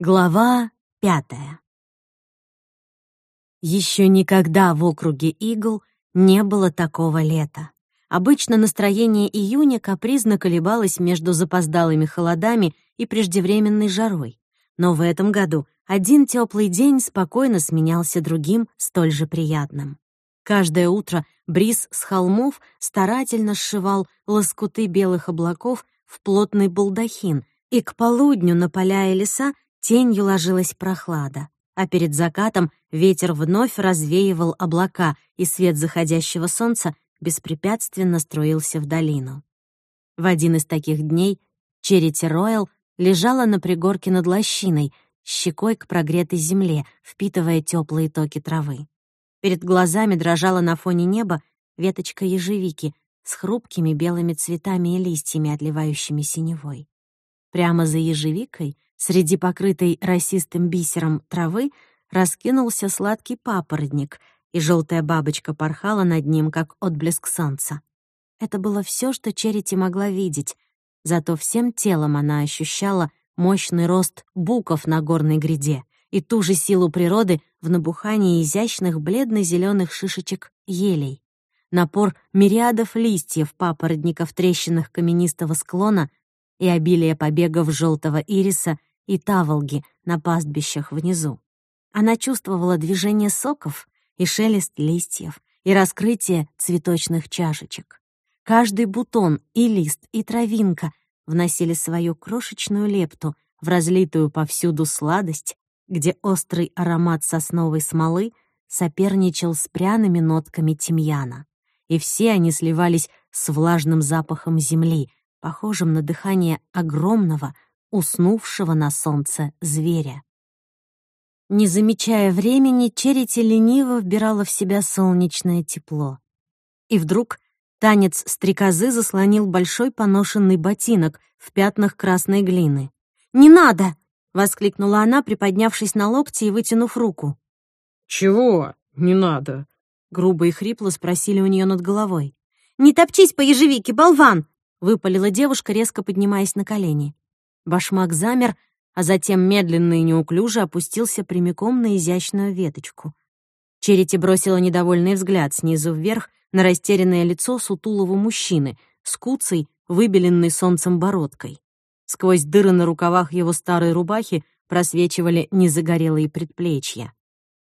Глава пятая. Еще никогда в округе Игл не было такого лета. Обычно настроение июня капризно колебалось между запоздалыми холодами и преждевременной жарой. Но в этом году один теплый день спокойно сменялся другим, столь же приятным. Каждое утро бриз с холмов старательно сшивал лоскуты белых облаков в плотный балдахин, и к полудню на поля и леса Тенью ложилась прохлада, а перед закатом ветер вновь развеивал облака, и свет заходящего солнца беспрепятственно струился в долину. В один из таких дней Черити Ройл лежала на пригорке над лощиной, щекой к прогретой земле, впитывая теплые токи травы. Перед глазами дрожала на фоне неба веточка ежевики с хрупкими белыми цветами и листьями, отливающими синевой. Прямо за ежевикой — Среди покрытой росистым бисером травы раскинулся сладкий папоротник, и желтая бабочка порхала над ним, как отблеск солнца. Это было все, что Черити могла видеть, зато всем телом она ощущала мощный рост буков на горной гряде и ту же силу природы в набухании изящных бледно-зеленых шишечек елей. Напор мириадов листьев папоротников трещинах каменистого склона и обилие побегов желтого ириса и таволги на пастбищах внизу. Она чувствовала движение соков и шелест листьев, и раскрытие цветочных чашечек. Каждый бутон и лист, и травинка вносили свою крошечную лепту в разлитую повсюду сладость, где острый аромат сосновой смолы соперничал с пряными нотками тимьяна. И все они сливались с влажным запахом земли, похожим на дыхание огромного, уснувшего на солнце зверя. Не замечая времени, Черити лениво вбирала в себя солнечное тепло. И вдруг танец стрекозы заслонил большой поношенный ботинок в пятнах красной глины. «Не надо!» — воскликнула она, приподнявшись на локти и вытянув руку. «Чего не надо?» — грубо и хрипло спросили у нее над головой. «Не топчись по ежевике, болван!» — выпалила девушка, резко поднимаясь на колени. Башмак замер, а затем медленно и неуклюже опустился прямиком на изящную веточку. Черити бросила недовольный взгляд снизу вверх на растерянное лицо сутулого мужчины с куцей, выбеленной солнцем бородкой. Сквозь дыры на рукавах его старой рубахи просвечивали незагорелые предплечья.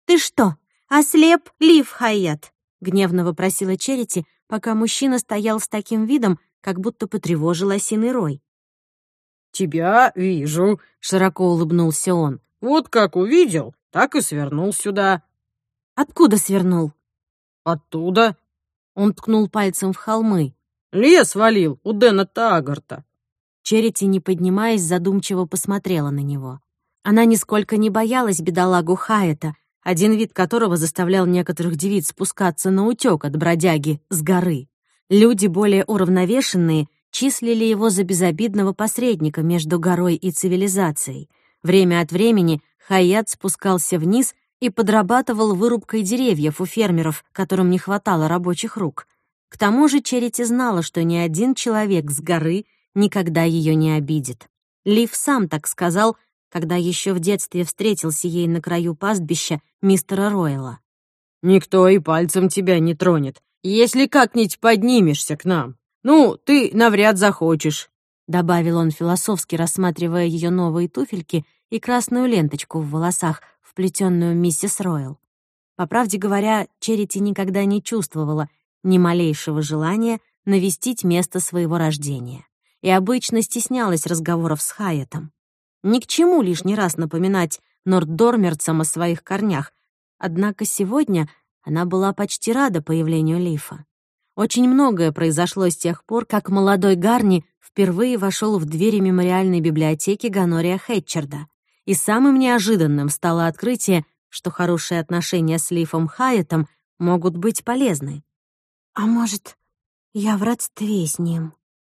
«Ты что, ослеп, Лив Хайят?» — гневно вопросила Черити, пока мужчина стоял с таким видом, как будто потревожил осиный рой. «Тебя вижу», — широко улыбнулся он. «Вот как увидел, так и свернул сюда». «Откуда свернул?» «Оттуда». Он ткнул пальцем в холмы. «Лес валил у Дэна Тагарта». Черити, не поднимаясь, задумчиво посмотрела на него. Она нисколько не боялась бедолагу Хаэта, один вид которого заставлял некоторых девиц спускаться на утёк от бродяги с горы. Люди более уравновешенные числили его за безобидного посредника между горой и цивилизацией. Время от времени Хаят спускался вниз и подрабатывал вырубкой деревьев у фермеров, которым не хватало рабочих рук. К тому же Черити знала, что ни один человек с горы никогда ее не обидит. Лив сам так сказал, когда еще в детстве встретился ей на краю пастбища мистера Ройла. «Никто и пальцем тебя не тронет, если как-нибудь поднимешься к нам». «Ну, ты навряд захочешь», — добавил он философски, рассматривая ее новые туфельки и красную ленточку в волосах, вплетенную миссис Ройл. По правде говоря, Черити никогда не чувствовала ни малейшего желания навестить место своего рождения и обычно стеснялась разговоров с Хайетом. Ни к чему лишний раз напоминать норддормерцам о своих корнях, однако сегодня она была почти рада появлению Лифа. Очень многое произошло с тех пор, как молодой Гарни впервые вошел в двери мемориальной библиотеки Ганория Хэтчерда. И самым неожиданным стало открытие, что хорошие отношения с Лифом Хайетом могут быть полезны. «А может, я в родстве с ним?»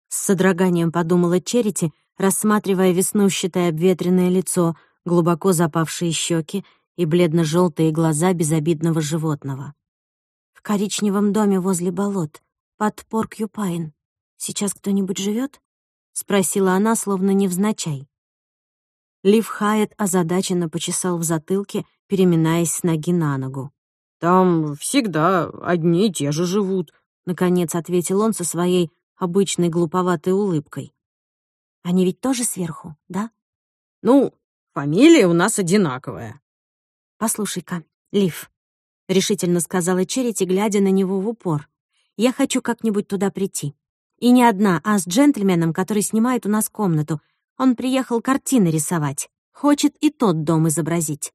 С содроганием подумала Черити, рассматривая веснущатое обветренное лицо, глубоко запавшие щеки и бледно-желтые глаза безобидного животного коричневом доме возле болот, под Порк-Юпайн. Сейчас кто-нибудь живет? спросила она, словно невзначай. Лив Хайет озадаченно почесал в затылке, переминаясь с ноги на ногу. «Там всегда одни и те же живут», — наконец ответил он со своей обычной глуповатой улыбкой. «Они ведь тоже сверху, да?» «Ну, фамилия у нас одинаковая». «Послушай-ка, Лив», — решительно сказала Черити, глядя на него в упор, «я хочу как-нибудь туда прийти. И не одна, а с джентльменом, который снимает у нас комнату. Он приехал картины рисовать. Хочет и тот дом изобразить».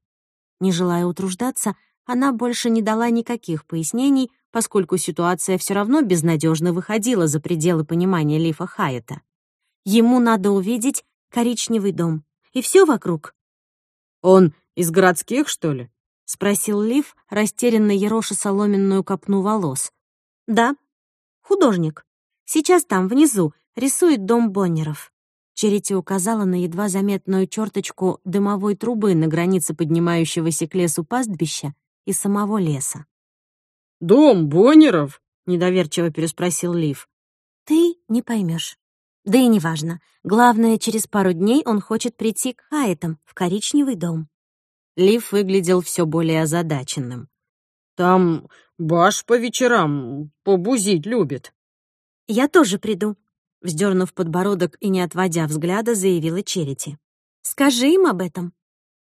Не желая утруждаться, она больше не дала никаких пояснений, поскольку ситуация все равно безнадежно выходила за пределы понимания Лифа Хайета. Ему надо увидеть коричневый дом. И все вокруг. «Он из городских, что ли?» — спросил Лив, растерянно ероша соломенную копну волос. «Да, художник. Сейчас там, внизу, рисует дом Боннеров». Черити указала на едва заметную черточку дымовой трубы на границе поднимающегося к лесу пастбища и самого леса. «Дом Боннеров?» — недоверчиво переспросил Лив. «Ты не поймешь. Да и неважно. Главное, через пару дней он хочет прийти к Хайтам в коричневый дом». Лив выглядел все более озадаченным. «Там Баш по вечерам побузить любит». «Я тоже приду», — вздернув подбородок и не отводя взгляда, заявила Черити. «Скажи им об этом».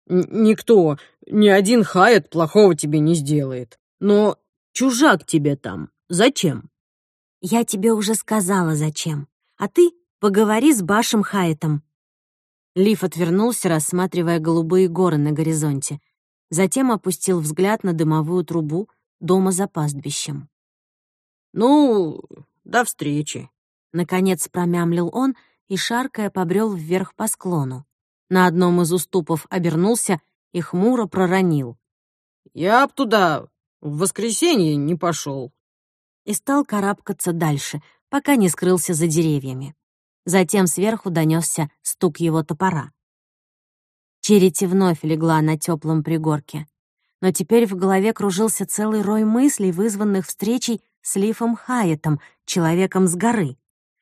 «Никто, ни один Хайет плохого тебе не сделает. Но чужак тебе там зачем?» «Я тебе уже сказала, зачем. А ты поговори с Башем Хаэтом». Лиф отвернулся, рассматривая голубые горы на горизонте. Затем опустил взгляд на дымовую трубу дома за пастбищем. «Ну, до встречи», — наконец промямлил он и, шаркая, побрел вверх по склону на одном из уступов обернулся и хмуро проронил. «Я б туда в воскресенье не пошел. И стал карабкаться дальше, пока не скрылся за деревьями. Затем сверху донесся стук его топора. Черити вновь легла на теплом пригорке. Но теперь в голове кружился целый рой мыслей, вызванных встречей с Лифом Хайетом, человеком с горы.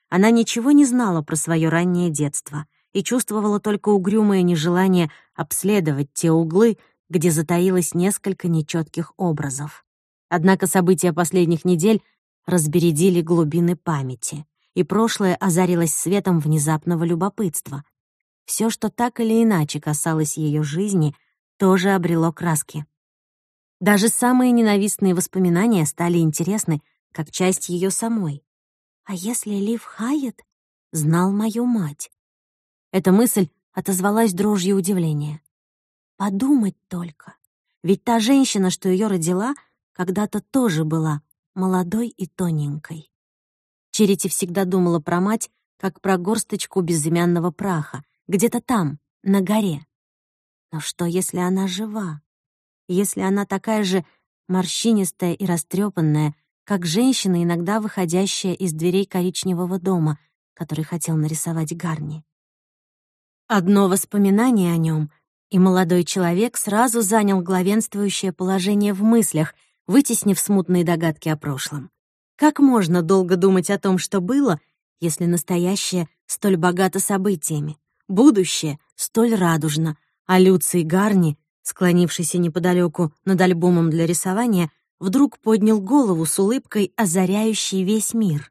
Она ничего не знала про свое раннее детство и чувствовала только угрюмое нежелание обследовать те углы, где затаилось несколько нечетких образов. Однако события последних недель разбередили глубины памяти, и прошлое озарилось светом внезапного любопытства. Все, что так или иначе касалось ее жизни, тоже обрело краски. Даже самые ненавистные воспоминания стали интересны, как часть ее самой. А если Лив Хайет знал мою мать? Эта мысль отозвалась дрожью удивления. Подумать только. Ведь та женщина, что ее родила, когда-то тоже была молодой и тоненькой. Черити всегда думала про мать, как про горсточку безымянного праха, где-то там, на горе. Но что, если она жива? Если она такая же морщинистая и растрепанная, как женщина, иногда выходящая из дверей коричневого дома, который хотел нарисовать Гарни? Одно воспоминание о нем, и молодой человек сразу занял главенствующее положение в мыслях, вытеснив смутные догадки о прошлом. Как можно долго думать о том, что было, если настоящее столь богато событиями, будущее столь радужно, а Люций Гарни, склонившийся неподалеку над альбомом для рисования, вдруг поднял голову с улыбкой, озаряющей весь мир.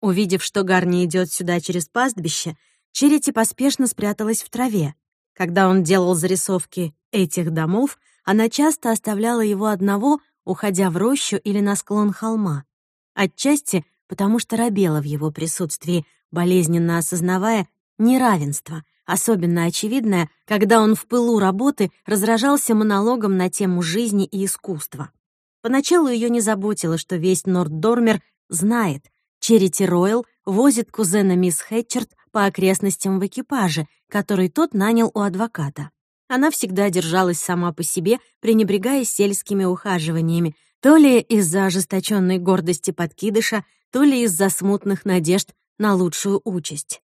Увидев, что Гарни идет сюда через пастбище, Черити поспешно спряталась в траве. Когда он делал зарисовки этих домов, она часто оставляла его одного, уходя в рощу или на склон холма. Отчасти потому что робела в его присутствии, болезненно осознавая неравенство, особенно очевидное, когда он в пылу работы разражался монологом на тему жизни и искусства. Поначалу ее не заботило, что весь Норддормер знает, Черити Ройл возит кузена мисс Хэтчерт по окрестностям в экипаже, который тот нанял у адвоката. Она всегда держалась сама по себе, пренебрегая сельскими ухаживаниями, то ли из-за ожесточенной гордости подкидыша, то ли из-за смутных надежд на лучшую участь.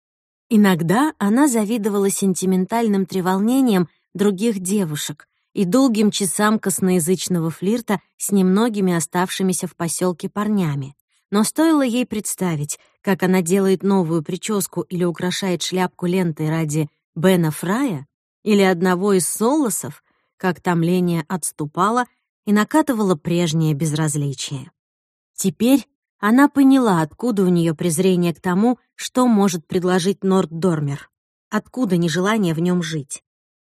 Иногда она завидовала сентиментальным треволнениям других девушек и долгим часам косноязычного флирта с немногими оставшимися в поселке парнями. Но стоило ей представить, как она делает новую прическу или украшает шляпку лентой ради Бена Фрая, или одного из солосов, как томление отступало и накатывало прежнее безразличие. Теперь она поняла, откуда у нее презрение к тому, что может предложить Норд Дормер, откуда нежелание в нем жить.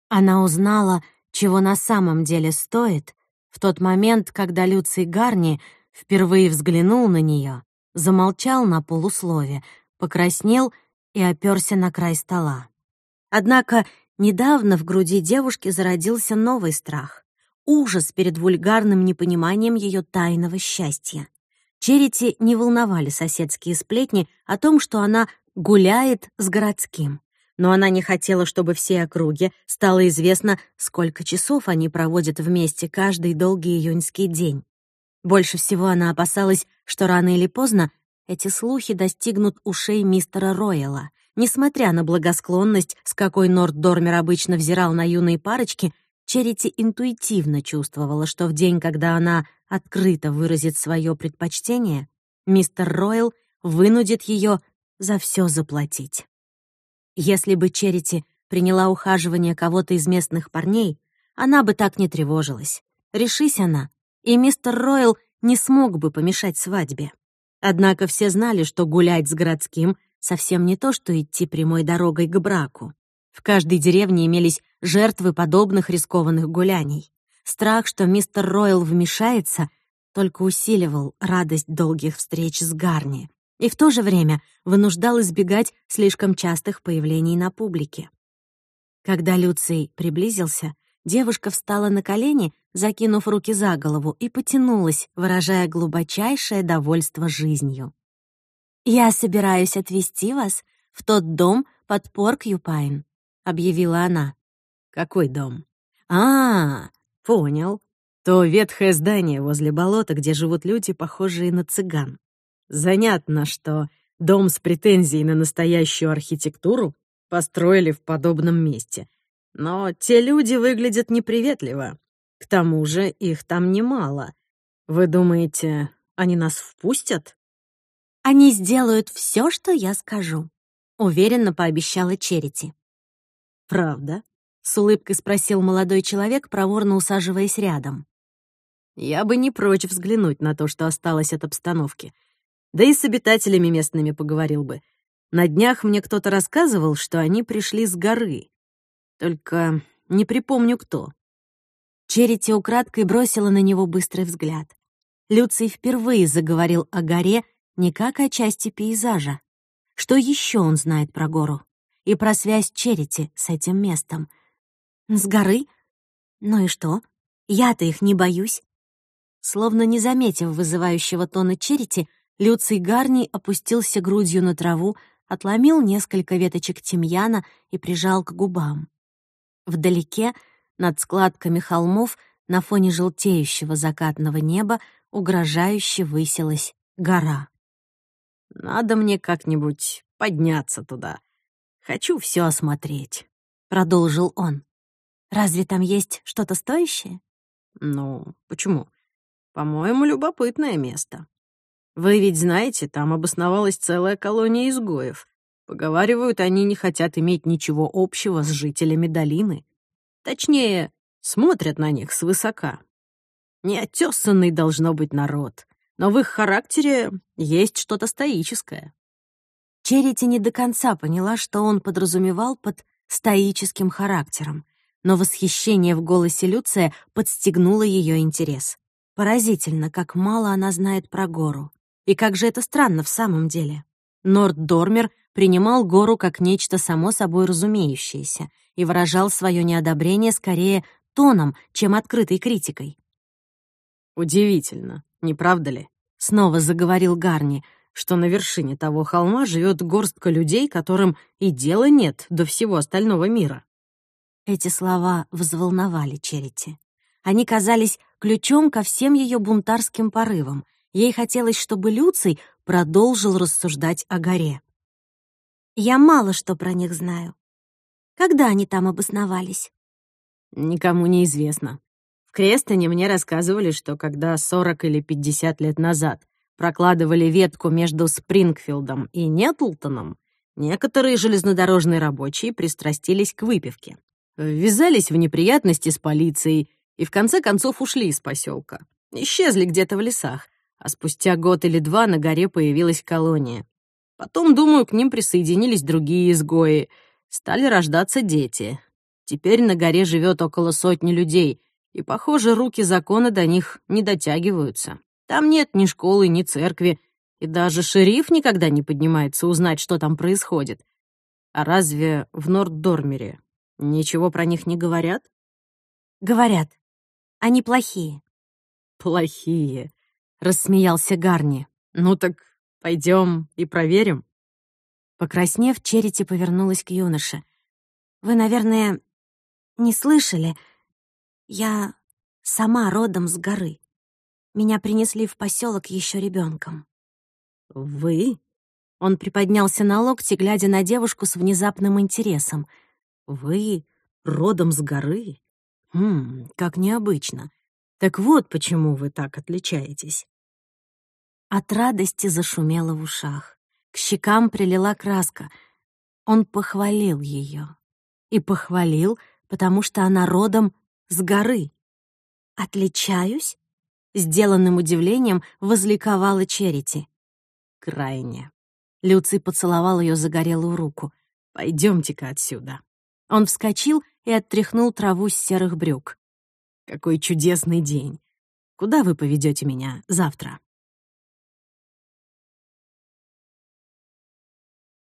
Она узнала, чего на самом деле стоит, в тот момент, когда Люций Гарни впервые взглянул на нее, замолчал на полуслове, покраснел и оперся на край стола. Однако недавно в груди девушки зародился новый страх — ужас перед вульгарным непониманием ее тайного счастья. Черити не волновали соседские сплетни о том, что она гуляет с городским. Но она не хотела, чтобы всей округе стало известно, сколько часов они проводят вместе каждый долгий июньский день. Больше всего она опасалась, что рано или поздно эти слухи достигнут ушей мистера Ройела. Несмотря на благосклонность, с какой Норд Дормер обычно взирал на юные парочки, Черити интуитивно чувствовала, что в день, когда она открыто выразит свое предпочтение, мистер Ройл вынудит ее за все заплатить. Если бы Черити приняла ухаживание кого-то из местных парней, она бы так не тревожилась. Решись она, и мистер Ройл не смог бы помешать свадьбе. Однако все знали, что гулять с городским совсем не то, что идти прямой дорогой к браку. В каждой деревне имелись жертвы подобных рискованных гуляний. Страх, что мистер Ройл вмешается, только усиливал радость долгих встреч с Гарни и в то же время вынуждал избегать слишком частых появлений на публике. Когда Люций приблизился, девушка встала на колени, закинув руки за голову, и потянулась, выражая глубочайшее довольство жизнью. «Я собираюсь отвезти вас в тот дом под Порк-Юпайн», — объявила она. «Какой дом?» «А, понял. То ветхое здание возле болота, где живут люди, похожие на цыган. Занятно, что дом с претензией на настоящую архитектуру построили в подобном месте. Но те люди выглядят неприветливо. К тому же их там немало. Вы думаете, они нас впустят?» «Они сделают все, что я скажу», — уверенно пообещала Черити. «Правда?» — с улыбкой спросил молодой человек, проворно усаживаясь рядом. «Я бы не прочь взглянуть на то, что осталось от обстановки. Да и с обитателями местными поговорил бы. На днях мне кто-то рассказывал, что они пришли с горы. Только не припомню, кто». Черити украдкой бросила на него быстрый взгляд. Люций впервые заговорил о горе не как о части пейзажа. Что еще он знает про гору? И про связь Черити с этим местом — с горы? Ну и что? Я-то их не боюсь. Словно не заметив вызывающего тона Черити, Люций Гарни опустился грудью на траву, отломил несколько веточек тимьяна и прижал к губам. Вдалеке, над складками холмов, на фоне желтеющего закатного неба, угрожающе высилась гора. «Надо мне как-нибудь подняться туда. Хочу все осмотреть», — продолжил он. Разве там есть что-то стоящее? Ну, почему? По-моему, любопытное место. Вы ведь знаете, там обосновалась целая колония изгоев. Поговаривают, они не хотят иметь ничего общего с жителями долины. Точнее, смотрят на них свысока. Неотесанный должно быть народ, но в их характере есть что-то стоическое. Черити не до конца поняла, что он подразумевал под стоическим характером но восхищение в голосе Люция подстегнуло ее интерес. Поразительно, как мало она знает про гору. И как же это странно в самом деле. Норд Дормер принимал гору как нечто само собой разумеющееся и выражал свое неодобрение скорее тоном, чем открытой критикой. «Удивительно, не правда ли?» — снова заговорил Гарни, что на вершине того холма живет горстка людей, которым и дела нет до всего остального мира. Эти слова взволновали Черити. Они казались ключом ко всем ее бунтарским порывам. Ей хотелось, чтобы Люций продолжил рассуждать о горе. «Я мало что про них знаю. Когда они там обосновались?» «Никому не известно. В Крестоне мне рассказывали, что когда 40 или 50 лет назад прокладывали ветку между Спрингфилдом и Нетлтоном, некоторые железнодорожные рабочие пристрастились к выпивке. Ввязались в неприятности с полицией и в конце концов ушли из поселка. Исчезли где-то в лесах, а спустя год или два на горе появилась колония. Потом, думаю, к ним присоединились другие изгои. Стали рождаться дети. Теперь на горе живет около сотни людей, и, похоже, руки закона до них не дотягиваются. Там нет ни школы, ни церкви, и даже шериф никогда не поднимается узнать, что там происходит. А разве в Норддормере ничего про них не говорят? Говорят. Они плохие. Плохие, рассмеялся Гарни. Ну так пойдем и проверим. Покраснев, Черити повернулась к юноше. Вы, наверное, не слышали? Я сама родом с горы. Меня принесли в поселок еще ребенком. Вы? Он приподнялся на локти, глядя на девушку с внезапным интересом. Вы родом с горы? Хм, как необычно. Так вот почему вы так отличаетесь. От радости зашумело в ушах. К щекам прилила краска. Он похвалил ее. И похвалил, потому что она родом с горы. «Отличаюсь?» Сделанным удивлением возликовала Черити. «Крайне». Люций поцеловал ее загорелую руку. «Пойдемте-ка отсюда». Он вскочил и оттряхнул траву с серых брюк. «Какой чудесный день! Куда вы поведете меня завтра?»